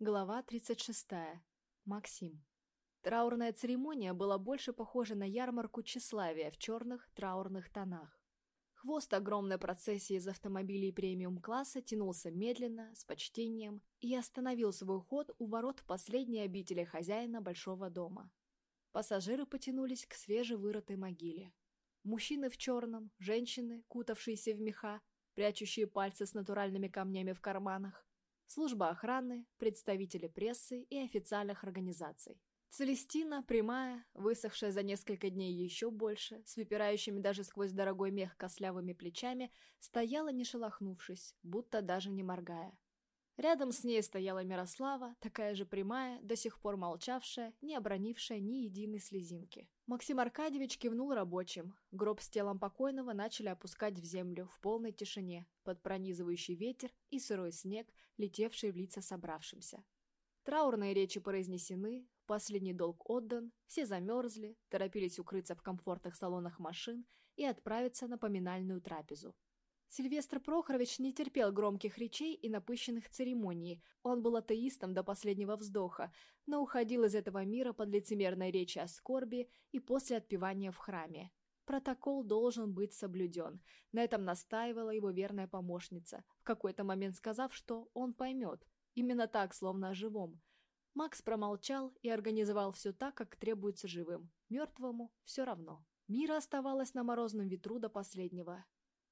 Глава 36. Максим. Траурная церемония была больше похожа на ярмарку тщеславия в черных траурных тонах. Хвост огромной процессии из автомобилей премиум-класса тянулся медленно, с почтением, и остановил свой ход у ворот последней обители хозяина большого дома. Пассажиры потянулись к свежевырытой могиле. Мужчины в черном, женщины, кутавшиеся в меха, прячущие пальцы с натуральными камнями в карманах, служба охраны, представители прессы и официальных организаций. Целестина, прямая, высохшая за несколько дней еще больше, с выпирающими даже сквозь дорогой мех кослявыми плечами, стояла не шелохнувшись, будто даже не моргая. Рядом с ней стояла Мирослава, такая же прямая, до сих пор молчавшая, не обронившая ни единой слезинки. Максим Аркадьевич кивнул рабочим. Гроб с телом покойного начали опускать в землю в полной тишине, под пронизывающий ветер и сырой снег, летевший в лица собравшимся. Траурные речи произнесены, последний долг отдан, все замерзли, торопились укрыться в комфортных салонах машин и отправиться на поминальную трапезу. Сильвестр Прохорович не терпел громких речей и напыщенных церемоний. Он был атеистом до последнего вздоха, но уходил из этого мира под лицемерной речи о скорби и после отпевания в храме. Протокол должен быть соблюден. На этом настаивала его верная помощница, в какой-то момент сказав, что он поймет. Именно так, словно о живом. Макс промолчал и организовал все так, как требуется живым. Мертвому все равно. Мира оставалась на морозном ветру до последнего.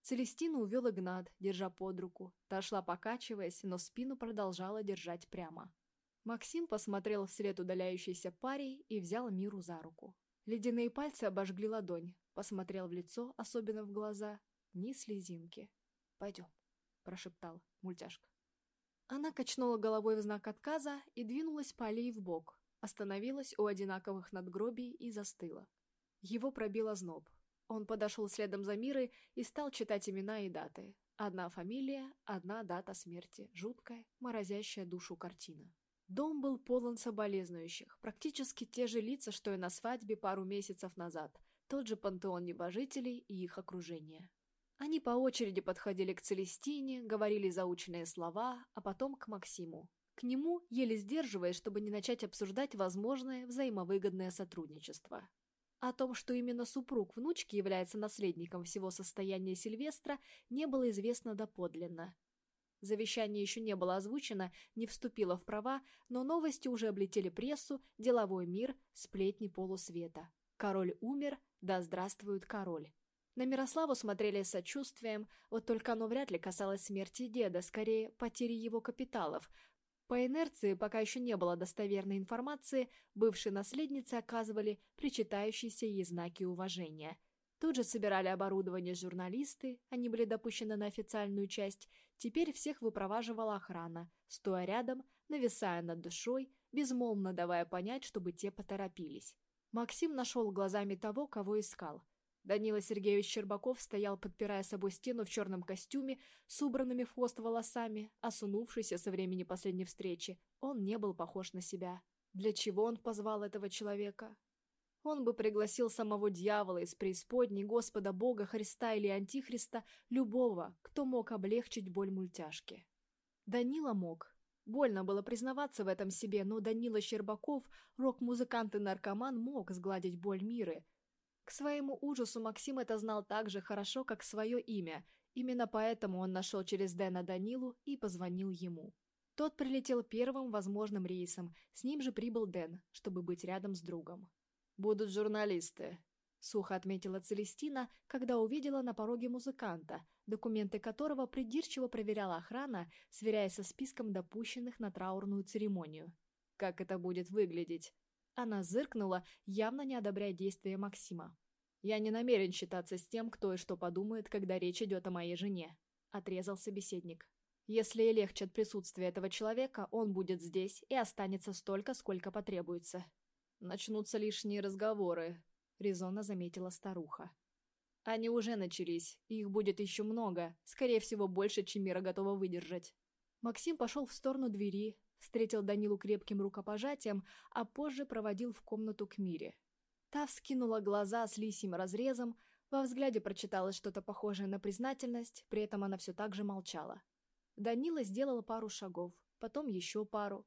Целестину увел Игнат, держа под руку. Та шла покачиваясь, но спину продолжала держать прямо. Максим посмотрел вслед удаляющейся паре и взял Миру за руку. Ледяные пальцы обожгли ладонь. Посмотрел в лицо, особенно в глаза. Ни слезинки. «Пойдем», – прошептал мультяшка. Она качнула головой в знак отказа и двинулась по аллее вбок. Остановилась у одинаковых надгробий и застыла. Его пробило зноб. Он подошел следом за Мирой и стал читать имена и даты. Одна фамилия, одна дата смерти. Жуткая, морозящая душу картина. Дом был полон соболезнующих. Практически те же лица, что и на свадьбе пару месяцев назад. Тот же пантеон небожителей и их окружение. Они по очереди подходили к Целестине, говорили заученные слова, а потом к Максиму. К нему, еле сдерживаясь, чтобы не начать обсуждать возможное взаимовыгодное сотрудничество. О том, что именно супруг внучки является наследником всего состояния Сильвестра, не было известно доподлинно. Завещание еще не было озвучено, не вступило в права, но новости уже облетели прессу, деловой мир, сплетни полусвета. Король умер, да здравствует король. На Мирославу смотрели с сочувствием, вот только оно вряд ли касалось смерти деда, скорее потери его капиталов, по инерции, пока еще не было достоверной информации, бывшие наследницы оказывали причитающиеся ей знаки уважения. Тут же собирали оборудование журналисты, они были допущены на официальную часть, теперь всех выпроваживала охрана, стоя рядом, нависая над душой, безмолвно давая понять, чтобы те поторопились. Максим нашел глазами того, кого искал – Данила Сергеевич Щербаков стоял, подпирая собой стену в черном костюме, с убранными в хвост волосами, осунувшийся со времени последней встречи. Он не был похож на себя. Для чего он позвал этого человека? Он бы пригласил самого дьявола из преисподней, Господа Бога, Христа или Антихриста, любого, кто мог облегчить боль мультяшки. Данила мог. Больно было признаваться в этом себе, но Данила Щербаков, рок-музыкант и наркоман, мог сгладить боль мира – к своему ужасу Максим это знал так же хорошо, как свое имя. Именно поэтому он нашел через Дэна Данилу и позвонил ему. Тот прилетел первым возможным рейсом, с ним же прибыл Дэн, чтобы быть рядом с другом. «Будут журналисты», — сухо отметила Целестина, когда увидела на пороге музыканта, документы которого придирчиво проверяла охрана, сверяясь со списком допущенных на траурную церемонию. «Как это будет выглядеть? Она зыркнула, явно не одобряя действия Максима. «Я не намерен считаться с тем, кто и что подумает, когда речь идет о моей жене», — отрезал собеседник. «Если и легче от присутствия этого человека, он будет здесь и останется столько, сколько потребуется». «Начнутся лишние разговоры», — резонно заметила старуха. «Они уже начались, их будет еще много, скорее всего, больше, чем Мира готова выдержать». Максим пошел в сторону двери, Встретил Данилу крепким рукопожатием, а позже проводил в комнату к Мире. Та вскинула глаза с лисьим разрезом, во взгляде прочиталось что-то похожее на признательность, при этом она все так же молчала. Данила сделала пару шагов, потом еще пару.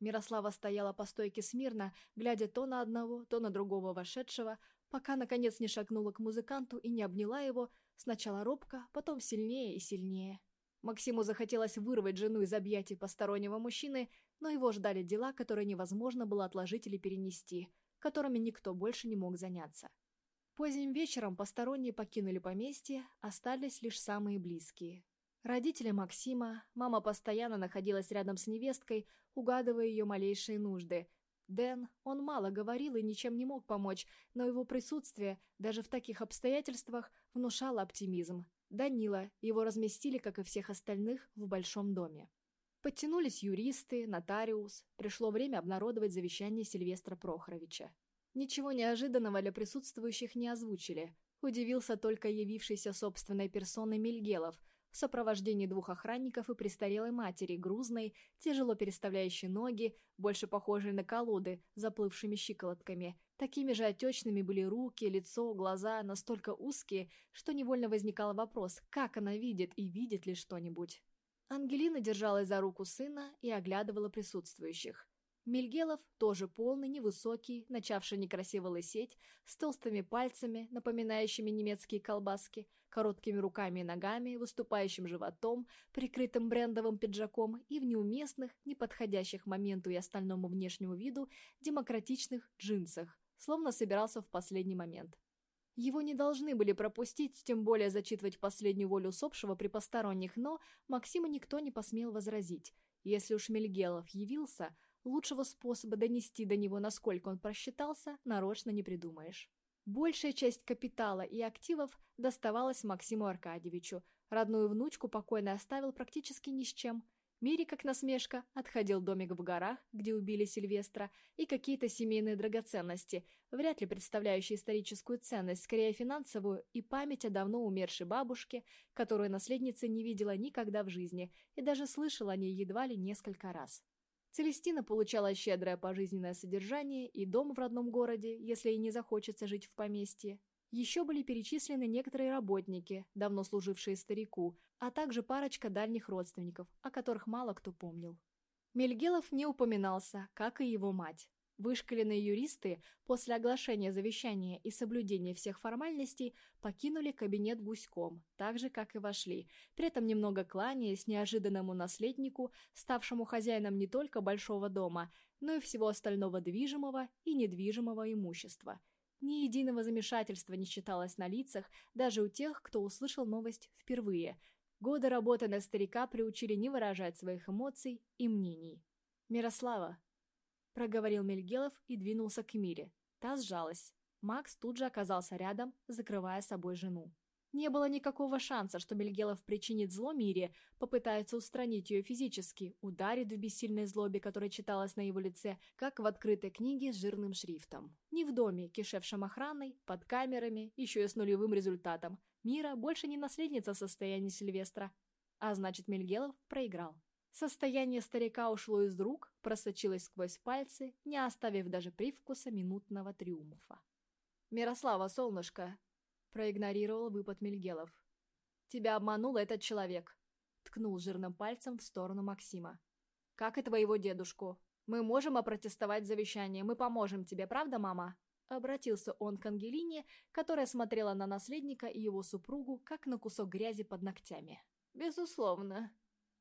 Мирослава стояла по стойке смирно, глядя то на одного, то на другого вошедшего, пока, наконец, не шагнула к музыканту и не обняла его, сначала робко, потом сильнее и сильнее. Максиму захотелось вырвать жену из объятий постороннего мужчины, но его ждали дела, которые невозможно было отложить или перенести, которыми никто больше не мог заняться. Поздним вечером посторонние покинули поместье, остались лишь самые близкие. Родители Максима, мама постоянно находилась рядом с невесткой, угадывая ее малейшие нужды. Дэн, он мало говорил и ничем не мог помочь, но его присутствие, даже в таких обстоятельствах, внушало оптимизм. Данила, его разместили, как и всех остальных, в большом доме. Подтянулись юристы, нотариус, пришло время обнародовать завещание Сильвестра Прохоровича. Ничего неожиданного для присутствующих не озвучили. Удивился только явившийся собственной персоной Мильгелов – в сопровождении двух охранников и престарелой матери, грузной, тяжело переставляющей ноги, больше похожей на колоды, заплывшими щиколотками. Такими же отечными были руки, лицо, глаза, настолько узкие, что невольно возникал вопрос, как она видит и видит ли что-нибудь. Ангелина держалась за руку сына и оглядывала присутствующих. Мельгелов, тоже полный, невысокий, начавший некрасиво лысеть, с толстыми пальцами, напоминающими немецкие колбаски, короткими руками и ногами, выступающим животом, прикрытым брендовым пиджаком и в неуместных, не подходящих моменту и остальному внешнему виду, демократичных джинсах, словно собирался в последний момент. Его не должны были пропустить, тем более зачитывать последнюю волю усопшего при посторонних, но Максима никто не посмел возразить. Если уж Мельгелов явился – Лучшего способа донести до него, насколько он просчитался, нарочно не придумаешь. Большая часть капитала и активов доставалась Максиму Аркадьевичу. Родную внучку покойно оставил практически ни с чем. Мире, как насмешка, отходил домик в горах, где убили Сильвестра, и какие-то семейные драгоценности, вряд ли представляющие историческую ценность, скорее финансовую, и память о давно умершей бабушке, которую наследница не видела никогда в жизни и даже слышала о ней едва ли несколько раз. Целестина получала щедрое пожизненное содержание и дом в родном городе, если ей не захочется жить в поместье. Еще были перечислены некоторые работники, давно служившие старику, а также парочка дальних родственников, о которых мало кто помнил. Мельгелов не упоминался, как и его мать. Вышкаленные юристы после оглашения завещания и соблюдения всех формальностей покинули кабинет гуськом, так же, как и вошли, при этом немного кланяясь неожиданному наследнику, ставшему хозяином не только большого дома, но и всего остального движимого и недвижимого имущества. Ни единого замешательства не считалось на лицах, даже у тех, кто услышал новость впервые. Годы работы на старика приучили не выражать своих эмоций и мнений. «Мирослава, — проговорил Мельгелов и двинулся к Мире. Та сжалась. Макс тут же оказался рядом, закрывая собой жену. Не было никакого шанса, что Мельгелов причинит зло Мире, попытается устранить ее физически, ударит в бессильной злобе, которая читалась на его лице, как в открытой книге с жирным шрифтом. Не в доме, кишевшем охраной, под камерами, еще и с нулевым результатом. Мира больше не наследница состояния Сильвестра. А значит, Мельгелов проиграл. Состояние старика ушло из рук, просочилось сквозь пальцы, не оставив даже привкуса минутного триумфа. «Мирослава, солнышко!» — проигнорировал выпад Мельгелов. «Тебя обманул этот человек!» — ткнул жирным пальцем в сторону Максима. «Как и твоего дедушку. Мы можем опротестовать завещание, мы поможем тебе, правда, мама?» Обратился он к Ангелине, которая смотрела на наследника и его супругу, как на кусок грязи под ногтями. «Безусловно»,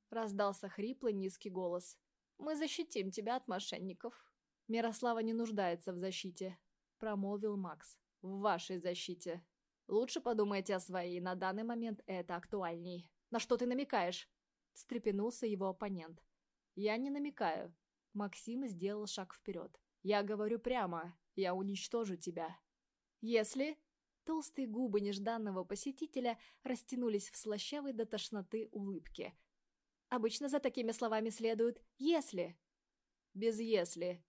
Раздался хриплый низкий голос. «Мы защитим тебя от мошенников». «Мирослава не нуждается в защите», — промолвил Макс. «В вашей защите. Лучше подумайте о своей, на данный момент это актуальней». «На что ты намекаешь?» — встрепенулся его оппонент. «Я не намекаю». Максим сделал шаг вперед. «Я говорю прямо. Я уничтожу тебя». «Если...» Толстые губы нежданного посетителя растянулись в слащавой до тошноты улыбке, Обычно за такими словами следует «если». Без «если».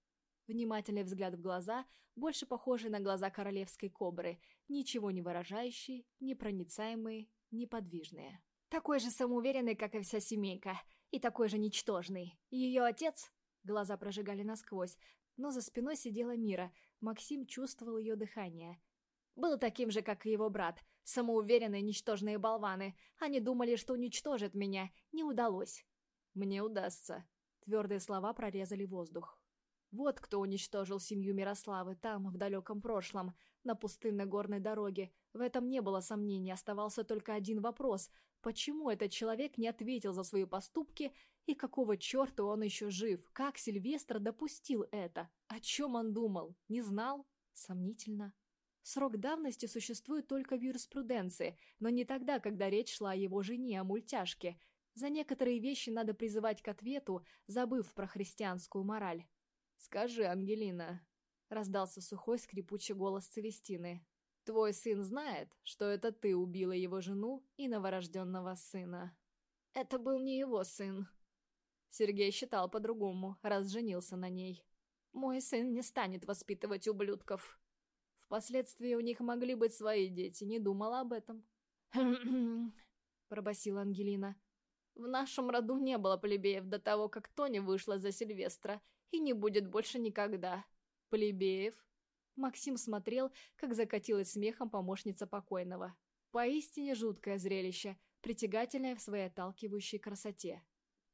Внимательный взгляд в глаза, больше похожий на глаза королевской кобры, ничего не выражающие, непроницаемые, неподвижные. Такой же самоуверенный, как и вся семейка, и такой же ничтожный. Ее отец... Глаза прожигали насквозь, но за спиной сидела Мира, Максим чувствовал ее дыхание. Был таким же, как и его брат, Самоуверенные, ничтожные болваны. Они думали, что уничтожат меня. Не удалось. «Мне удастся», — Твердые слова прорезали воздух. Вот кто уничтожил семью Мирославы там, в далеком прошлом, на пустынной горной дороге. В этом не было сомнений, оставался только один вопрос. Почему этот человек не ответил за свои поступки, и какого черта он еще жив? Как Сильвестр допустил это? О чем он думал? Не знал? Сомнительно. Срок давности существует только в юриспруденции, но не тогда, когда речь шла о его жене, о мультяшке. За некоторые вещи надо призывать к ответу, забыв про христианскую мораль. «Скажи, Ангелина», — раздался сухой скрипучий голос Целестины, «твой сын знает, что это ты убила его жену и новорожденного сына?» «Это был не его сын». Сергей считал по-другому, раз женился на ней. «Мой сын не станет воспитывать ублюдков». Впоследствии у них могли быть свои дети, не думала об этом. пробасила Ангелина. «В нашем роду не было плебеев до того, как Тоня вышла за Сильвестра, и не будет больше никогда. Плебеев. Максим смотрел, как закатилась смехом помощница покойного. Поистине жуткое зрелище, притягательное в своей отталкивающей красоте.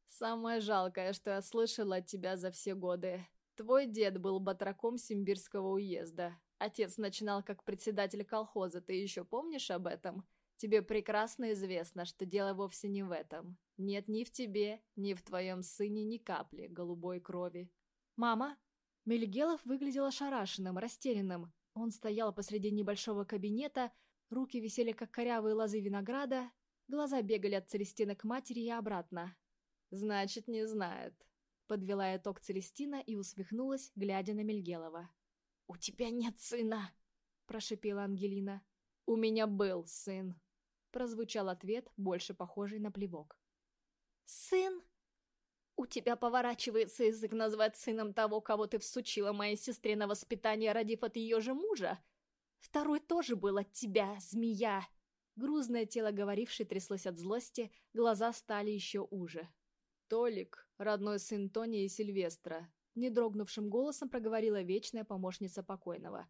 «Самое жалкое, что я слышала от тебя за все годы. Твой дед был батраком Симбирского уезда. Отец начинал как председатель колхоза, ты еще помнишь об этом? Тебе прекрасно известно, что дело вовсе не в этом. Нет ни в тебе, ни в твоем сыне ни капли голубой крови. «Мама?» Мельгелов выглядел ошарашенным, растерянным. Он стоял посреди небольшого кабинета, руки висели, как корявые лозы винограда, глаза бегали от Целестины к матери и обратно. «Значит, не знает», — подвела итог Целестина и усмехнулась, глядя на Мельгелова. «У тебя нет сына!» — прошипела Ангелина. «У меня был сын!» — прозвучал ответ, больше похожий на плевок. «Сын?» «У тебя поворачивается язык назвать сыном того, кого ты всучила моей сестре на воспитание, родив от ее же мужа? Второй тоже был от тебя, змея!» Грузное тело говорившей тряслось от злости, глаза стали еще уже. «Толик, родной сын Тони и Сильвестра», — недрогнувшим голосом проговорила вечная помощница покойного.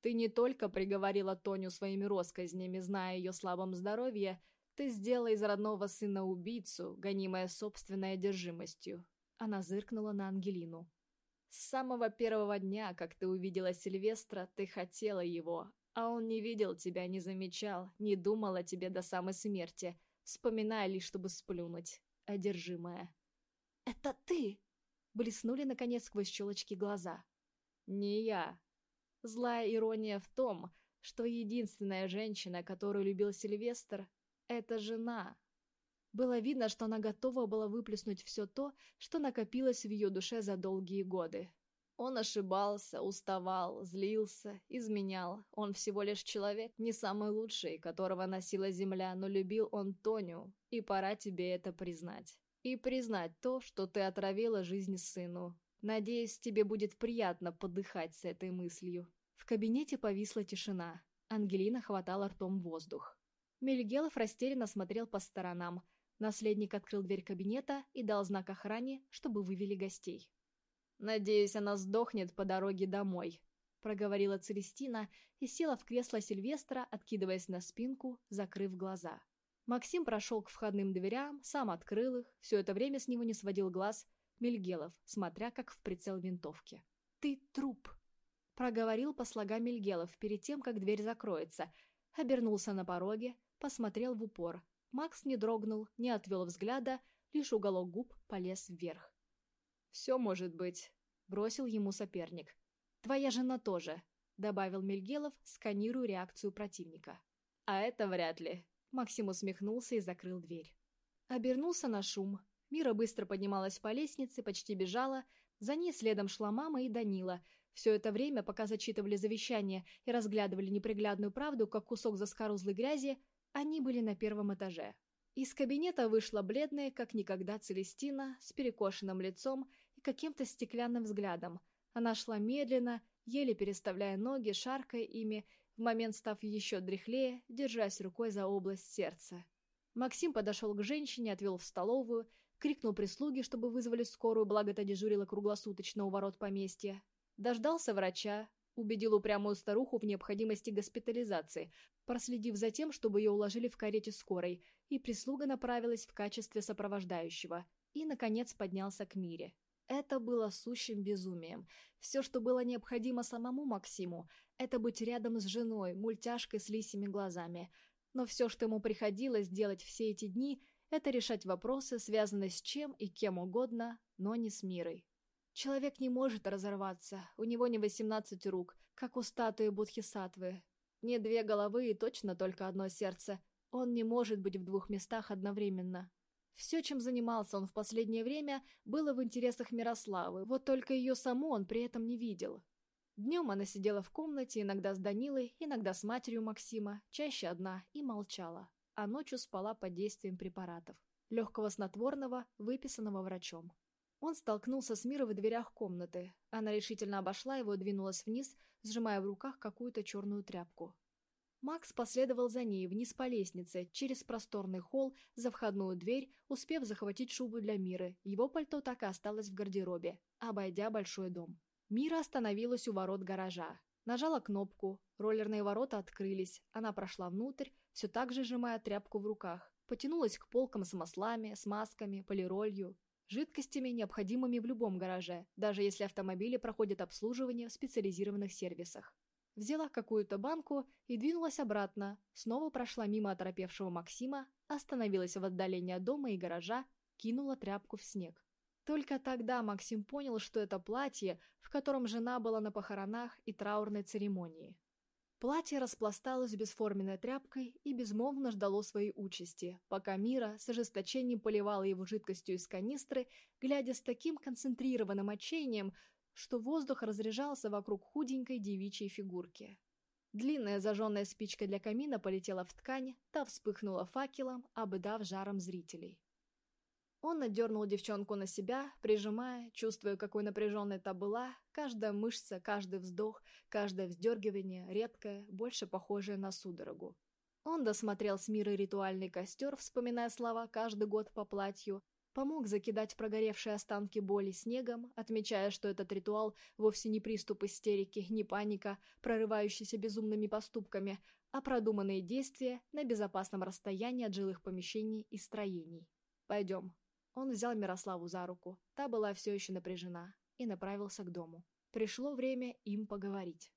«Ты не только приговорила Тоню своими росказнями, зная ее слабом здоровье, ты сделала из родного сына убийцу, гонимая собственной одержимостью. Она зыркнула на Ангелину. С самого первого дня, как ты увидела Сильвестра, ты хотела его, а он не видел тебя, не замечал, не думал о тебе до самой смерти, вспоминая лишь, чтобы сплюнуть, одержимая. «Это ты!» — блеснули, наконец, сквозь щелочки глаза. «Не я. Злая ирония в том, что единственная женщина, которую любил Сильвестр, это жена. Было видно, что она готова была выплеснуть все то, что накопилось в ее душе за долгие годы. Он ошибался, уставал, злился, изменял. Он всего лишь человек, не самый лучший, которого носила земля, но любил он Тоню, и пора тебе это признать. И признать то, что ты отравила жизнь сыну. Надеюсь, тебе будет приятно подыхать с этой мыслью. В кабинете повисла тишина. Ангелина хватала ртом воздух. Мельгелов растерянно смотрел по сторонам. Наследник открыл дверь кабинета и дал знак охране, чтобы вывели гостей. «Надеюсь, она сдохнет по дороге домой», — проговорила Целестина и села в кресло Сильвестра, откидываясь на спинку, закрыв глаза. Максим прошел к входным дверям, сам открыл их, все это время с него не сводил глаз Мельгелов, смотря как в прицел винтовки. «Ты труп», — проговорил по слогам Мельгелов перед тем, как дверь закроется, обернулся на пороге, посмотрел в упор. Макс не дрогнул, не отвел взгляда, лишь уголок губ полез вверх. «Все может быть», — бросил ему соперник. «Твоя жена тоже», — добавил Мельгелов, сканируя реакцию противника. «А это вряд ли», — Максим усмехнулся и закрыл дверь. Обернулся на шум. Мира быстро поднималась по лестнице, почти бежала. За ней следом шла мама и Данила. Все это время, пока зачитывали завещание и разглядывали неприглядную правду, как кусок заскорузлой грязи, они были на первом этаже. Из кабинета вышла бледная, как никогда, Целестина, с перекошенным лицом и каким-то стеклянным взглядом. Она шла медленно, еле переставляя ноги, шаркая ими, в момент став еще дряхлее, держась рукой за область сердца. Максим подошел к женщине, отвел в столовую, крикнул прислуге, чтобы вызвали скорую, благо та дежурила круглосуточно у ворот поместья. Дождался врача, убедил упрямую старуху в необходимости госпитализации, проследив за тем, чтобы ее уложили в карете скорой, и прислуга направилась в качестве сопровождающего. и, наконец, поднялся к Мире. Это было сущим безумием. Все, что было необходимо самому Максиму, это быть рядом с женой, мультяшкой с лисими глазами. Но все, что ему приходилось делать все эти дни, это решать вопросы, связанные с чем и кем угодно, но не с Мирой. Человек не может разорваться, у него не 18 рук, как у статуи Будхисатвы. Не две головы и точно только одно сердце. Он не может быть в двух местах одновременно. Все, чем занимался он в последнее время, было в интересах Мирославы, вот только ее саму он при этом не видел. Днем она сидела в комнате, иногда с Данилой, иногда с матерью Максима, чаще одна, и молчала, а ночью спала под действием препаратов. Легкого снотворного, выписанного врачом. Он столкнулся с Мирой в дверях комнаты. Она решительно обошла его и двинулась вниз, сжимая в руках какую-то черную тряпку. Макс последовал за ней вниз по лестнице, через просторный холл, за входную дверь, успев захватить шубу для Миры. Его пальто так и осталось в гардеробе, обойдя большой дом. Мира остановилась у ворот гаража. Нажала кнопку, роллерные ворота открылись, она прошла внутрь, все так же сжимая тряпку в руках. Потянулась к полкам с маслами, смазками, полиролью, жидкостями, необходимыми в любом гараже, даже если автомобили проходят обслуживание в специализированных сервисах взяла какую-то банку и двинулась обратно, снова прошла мимо оторопевшего Максима, остановилась в отдалении от дома и гаража, кинула тряпку в снег. Только тогда Максим понял, что это платье, в котором жена была на похоронах и траурной церемонии. Платье распласталось бесформенной тряпкой и безмолвно ждало своей участи, пока Мира с ожесточением поливала его жидкостью из канистры, глядя с таким концентрированным отчаянием, что воздух разряжался вокруг худенькой девичьей фигурки. Длинная зажженная спичка для камина полетела в ткань, та вспыхнула факелом, обдав жаром зрителей. Он надернул девчонку на себя, прижимая, чувствуя, какой напряженной та была, каждая мышца, каждый вздох, каждое вздергивание, редкое, больше похожее на судорогу. Он досмотрел с мира ритуальный костер, вспоминая слова каждый год по платью, Помог закидать прогоревшие останки боли снегом, отмечая, что этот ритуал вовсе не приступ истерики, не паника, прорывающийся безумными поступками, а продуманные действия на безопасном расстоянии от жилых помещений и строений. «Пойдем». Он взял Мирославу за руку, та была все еще напряжена, и направился к дому. Пришло время им поговорить.